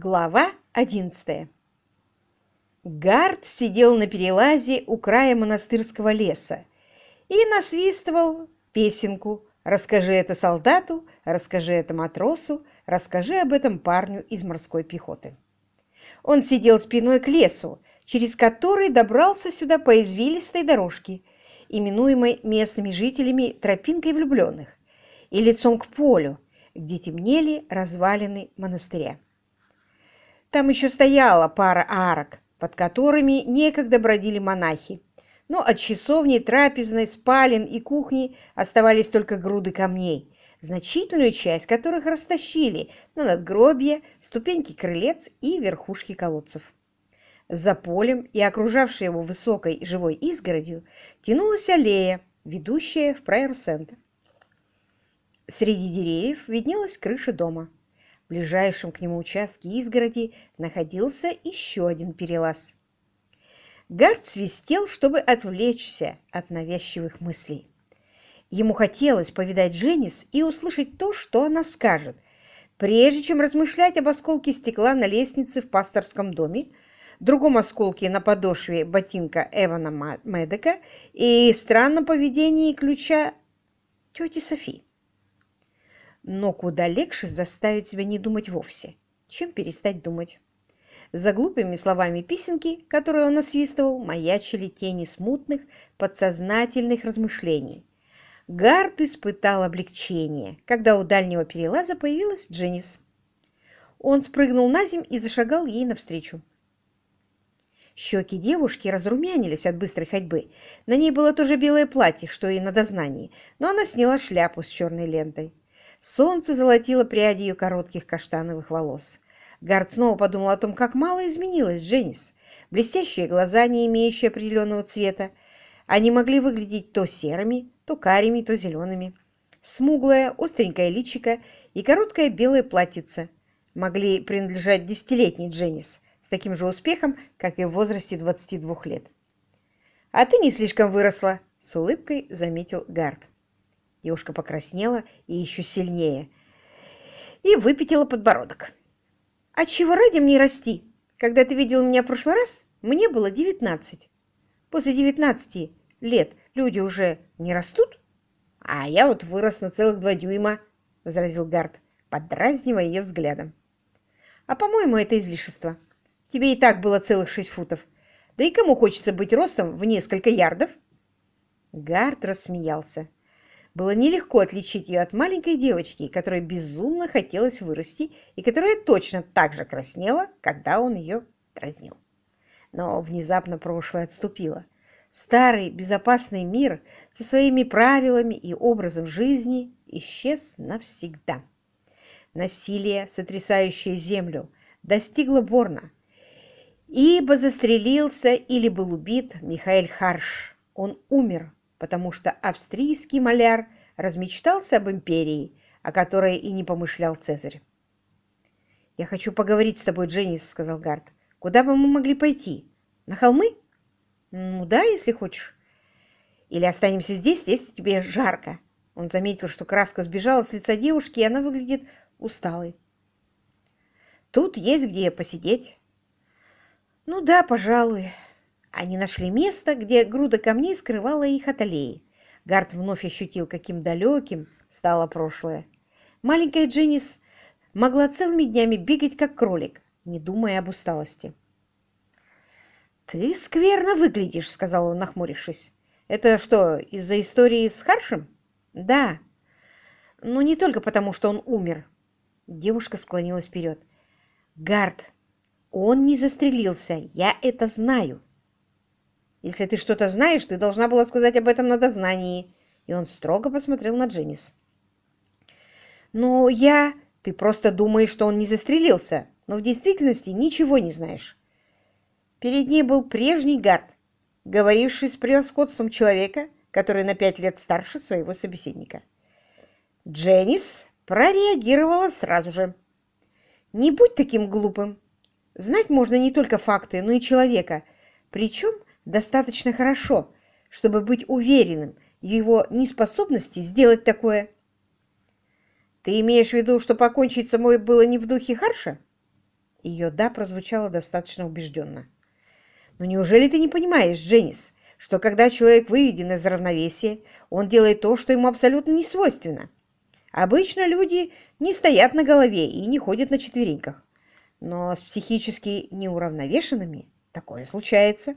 Глава одиннадцатая Гард сидел на перелазе у края монастырского леса и насвистывал песенку «Расскажи это солдату, расскажи это матросу, расскажи об этом парню из морской пехоты». Он сидел спиной к лесу, через который добрался сюда по извилистой дорожке, именуемой местными жителями тропинкой влюбленных, и лицом к полю, где темнели развалины монастыря. Там еще стояла пара арок, под которыми некогда бродили монахи. Но от часовни, трапезной, спален и кухни оставались только груды камней, значительную часть которых растащили на надгробья, ступеньки крылец и верхушки колодцев. За полем и окружавшей его высокой живой изгородью тянулась аллея, ведущая в прайер-центр. Среди деревьев виднелась крыша дома. В ближайшем к нему участке изгороди находился еще один перелаз. Гард свистел, чтобы отвлечься от навязчивых мыслей. Ему хотелось повидать Дженнис и услышать то, что она скажет, прежде чем размышлять об осколке стекла на лестнице в пасторском доме, другом осколке на подошве ботинка Эвана Медека и странном поведении ключа тети Софи. Но куда легче заставить себя не думать вовсе, чем перестать думать. За глупыми словами песенки, которые он насвистывал, маячили тени смутных, подсознательных размышлений. Гард испытал облегчение, когда у дальнего перелаза появилась Дженнис. Он спрыгнул на земь и зашагал ей навстречу. Щеки девушки разрумянились от быстрой ходьбы. На ней было то же белое платье, что и на дознании, но она сняла шляпу с черной лентой. Солнце золотило пряди ее коротких каштановых волос. Гард снова подумал о том, как мало изменилась Дженнис. Блестящие глаза, не имеющие определенного цвета. Они могли выглядеть то серыми, то карими, то зелеными. Смуглое, остренькое личико и короткое белое платьице могли принадлежать десятилетней Дженнис с таким же успехом, как и в возрасте 22 лет. «А ты не слишком выросла», — с улыбкой заметил Гард. Девушка покраснела и еще сильнее и выпятила подбородок. «А чего ради мне расти? Когда ты видел меня в прошлый раз, мне было девятнадцать. После девятнадцати лет люди уже не растут? А я вот вырос на целых два дюйма», — возразил Гард, подразнивая ее взглядом. «А, по-моему, это излишество. Тебе и так было целых шесть футов. Да и кому хочется быть ростом в несколько ярдов?» Гард рассмеялся. Было нелегко отличить ее от маленькой девочки, которой безумно хотелось вырасти и которая точно так же краснела, когда он ее дразнил. Но внезапно прошлое отступило. Старый безопасный мир со своими правилами и образом жизни исчез навсегда. Насилие, сотрясающее землю, достигло Борна, ибо застрелился или был убит Михаил Харш. Он умер потому что австрийский маляр размечтался об империи, о которой и не помышлял Цезарь. «Я хочу поговорить с тобой, Дженнис», — сказал Гард. «Куда бы мы могли пойти? На холмы?» «Ну да, если хочешь. Или останемся здесь, если тебе жарко». Он заметил, что краска сбежала с лица девушки, и она выглядит усталой. «Тут есть где посидеть». «Ну да, пожалуй. Они нашли место, где груда камней скрывала их от аллеи. Гард вновь ощутил, каким далеким стало прошлое. Маленькая Дженнис могла целыми днями бегать, как кролик, не думая об усталости. «Ты скверно выглядишь», — сказал он, нахмурившись. «Это что, из-за истории с Харшем?» «Да. Но не только потому, что он умер». Девушка склонилась вперед. «Гард, он не застрелился, я это знаю. Если ты что-то знаешь, ты должна была сказать об этом на дознании. И он строго посмотрел на Дженнис. Ну, я... Ты просто думаешь, что он не застрелился, но в действительности ничего не знаешь. Перед ней был прежний гард, говоривший с превосходством человека, который на пять лет старше своего собеседника. Дженнис прореагировала сразу же. «Не будь таким глупым. Знать можно не только факты, но и человека, причем достаточно хорошо, чтобы быть уверенным в его неспособности сделать такое. Ты имеешь в виду, что покончить с собой было не в духе Харша? Ее «да» прозвучало достаточно убежденно. «Но неужели ты не понимаешь, Дженнис, что когда человек выведен из равновесия, он делает то, что ему абсолютно не свойственно? Обычно люди не стоят на голове и не ходят на четвереньках. Но с психически неуравновешенными такое случается.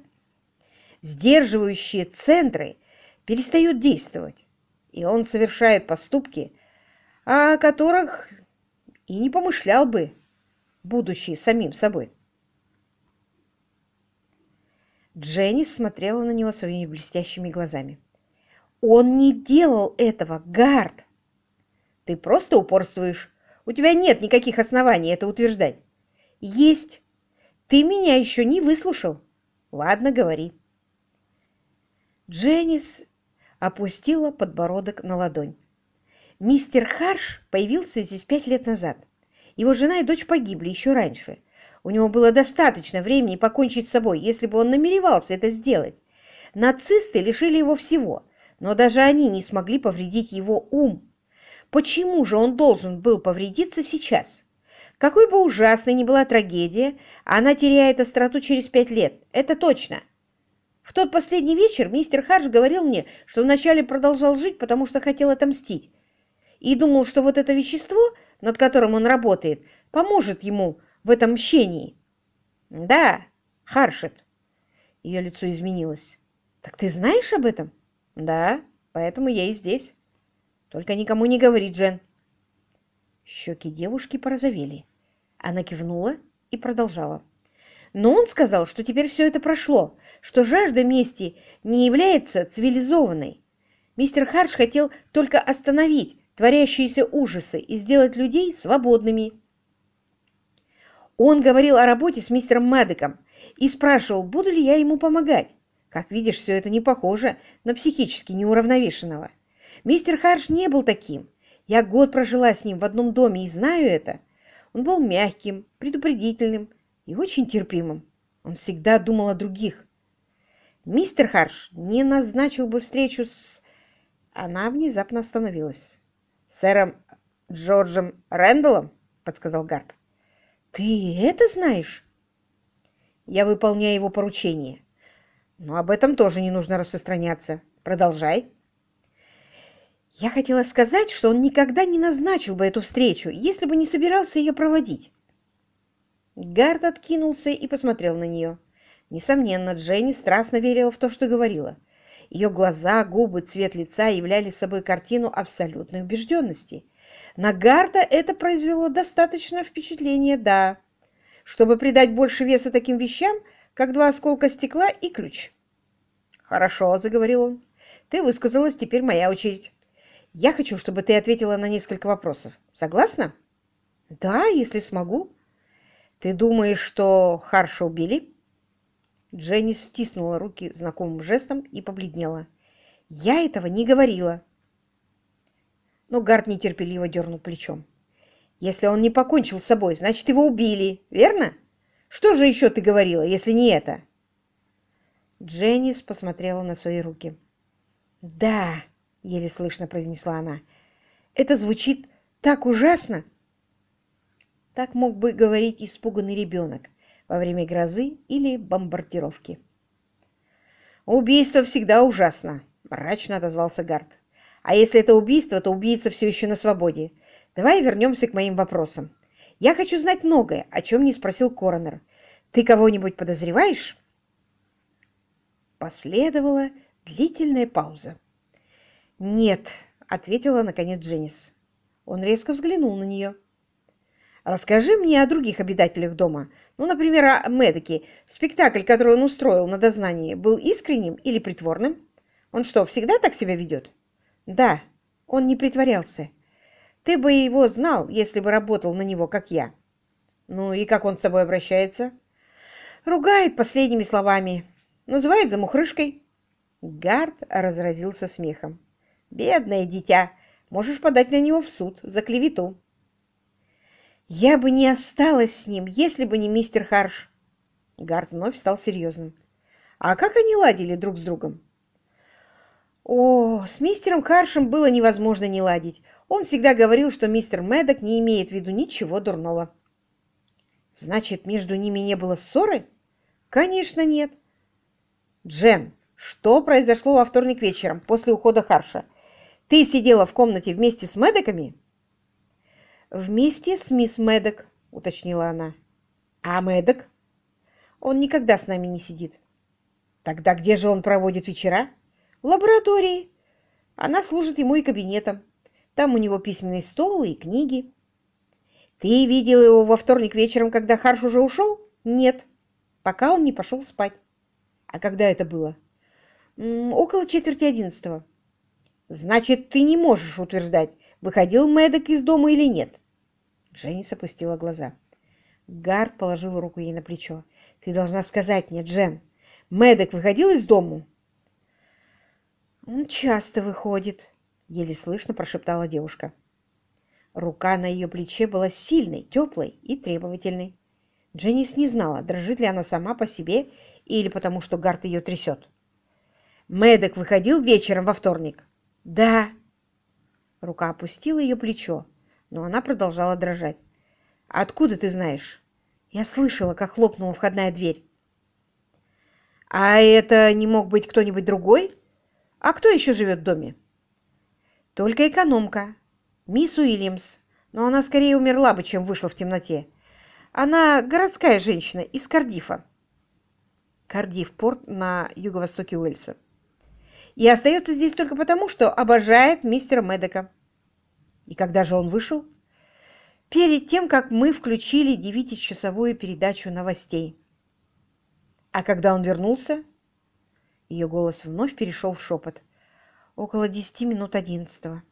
Сдерживающие центры перестают действовать, и он совершает поступки, о которых и не помышлял бы, будучи самим собой. Дженни смотрела на него своими блестящими глазами. «Он не делал этого, Гард!» «Ты просто упорствуешь. У тебя нет никаких оснований это утверждать». «Есть. Ты меня еще не выслушал. Ладно, говори». Дженнис опустила подбородок на ладонь. Мистер Харш появился здесь пять лет назад. Его жена и дочь погибли еще раньше. У него было достаточно времени покончить с собой, если бы он намеревался это сделать. Нацисты лишили его всего, но даже они не смогли повредить его ум. Почему же он должен был повредиться сейчас? Какой бы ужасной ни была трагедия, она теряет остроту через пять лет. Это точно. В тот последний вечер мистер Хардж говорил мне, что вначале продолжал жить, потому что хотел отомстить и думал, что вот это вещество, над которым он работает, поможет ему в этом мщении. Да, Харшет. Ее лицо изменилось. Так ты знаешь об этом? Да, поэтому я и здесь. Только никому не говори, Джен. Щеки девушки порозовели. Она кивнула и продолжала. Но он сказал, что теперь все это прошло, что жажда мести не является цивилизованной. Мистер Харш хотел только остановить творящиеся ужасы и сделать людей свободными. Он говорил о работе с мистером Мэддеком и спрашивал, буду ли я ему помогать. Как видишь, все это не похоже на психически неуравновешенного. Мистер Харш не был таким. Я год прожила с ним в одном доме и знаю это. Он был мягким, предупредительным и очень терпимым. Он всегда думал о других. Мистер Харш не назначил бы встречу с... Она внезапно остановилась сэром Джорджем Рэндаллом?» — подсказал Гарт. «Ты это знаешь?» «Я выполняю его поручение. Но об этом тоже не нужно распространяться. Продолжай». Я хотела сказать, что он никогда не назначил бы эту встречу, если бы не собирался ее проводить. Гард откинулся и посмотрел на нее. Несомненно, Дженни страстно верила в то, что говорила. Ее глаза, губы, цвет лица являли собой картину абсолютной убежденности. На Гарта это произвело достаточно впечатление, да, чтобы придать больше веса таким вещам, как два осколка стекла и ключ. «Хорошо», — заговорил он, — «ты высказалась, теперь моя очередь. Я хочу, чтобы ты ответила на несколько вопросов. Согласна?» «Да, если смогу». «Ты думаешь, что Харша убили?» Дженни стиснула руки знакомым жестом и побледнела. «Я этого не говорила!» Но Гард нетерпеливо дернул плечом. «Если он не покончил с собой, значит, его убили, верно? Что же еще ты говорила, если не это?» Дженнис посмотрела на свои руки. «Да», — еле слышно произнесла она, — «это звучит так ужасно!» Так мог бы говорить испуганный ребенок, во время грозы или бомбардировки. «Убийство всегда ужасно», — мрачно отозвался Гард. «А если это убийство, то убийца все еще на свободе. Давай вернемся к моим вопросам. Я хочу знать многое, о чем не спросил Коронер. Ты кого-нибудь подозреваешь?» Последовала длительная пауза. «Нет», — ответила наконец Дженнис. Он резко взглянул на нее. Расскажи мне о других обитателях дома. Ну, например, о Медоке. Спектакль, который он устроил на дознании, был искренним или притворным? Он что, всегда так себя ведет? Да, он не притворялся. Ты бы его знал, если бы работал на него, как я. Ну и как он с тобой обращается? Ругает последними словами. Называет замухрышкой. Гард разразился смехом. Бедное дитя, можешь подать на него в суд за клевету. «Я бы не осталась с ним, если бы не мистер Харш!» Гарт вновь стал серьезным. «А как они ладили друг с другом?» О, с мистером Харшем было невозможно не ладить. Он всегда говорил, что мистер Медок не имеет в виду ничего дурного. Значит, между ними не было ссоры? Конечно, нет. Джен, что произошло во вторник вечером, после ухода Харша? Ты сидела в комнате вместе с Медеками? Вместе с мисс Медок, уточнила она. А Медок? Он никогда с нами не сидит. Тогда где же он проводит вечера? В лаборатории. Она служит ему и кабинетом. Там у него письменный стол и книги. Ты видел его во вторник вечером, когда Харш уже ушел? Нет, пока он не пошел спать. А когда это было? около четверти одиннадцатого. Значит, ты не можешь утверждать, выходил Мэддок из дома или нет. Дженнис опустила глаза. Гард положил руку ей на плечо. Ты должна сказать мне, Джен, Мэддок выходил из дому? Он часто выходит, еле слышно прошептала девушка. Рука на ее плече была сильной, теплой и требовательной. Дженнис не знала, дрожит ли она сама по себе или потому, что Гарт ее трясет. Мэддок выходил вечером во вторник? Да. Рука опустила ее плечо, но она продолжала дрожать. Откуда ты знаешь? Я слышала, как хлопнула входная дверь. А это не мог быть кто-нибудь другой? А кто еще живет в доме? Только экономка, мисс Уильямс, но она скорее умерла бы, чем вышла в темноте. Она городская женщина из Кардифа. Кардиф – порт на юго-востоке Уэльса и остается здесь только потому, что обожает мистера Медока. И когда же он вышел? Перед тем, как мы включили девятичасовую передачу новостей. А когда он вернулся? Ее голос вновь перешел в шепот. Около десяти минут одиннадцатого.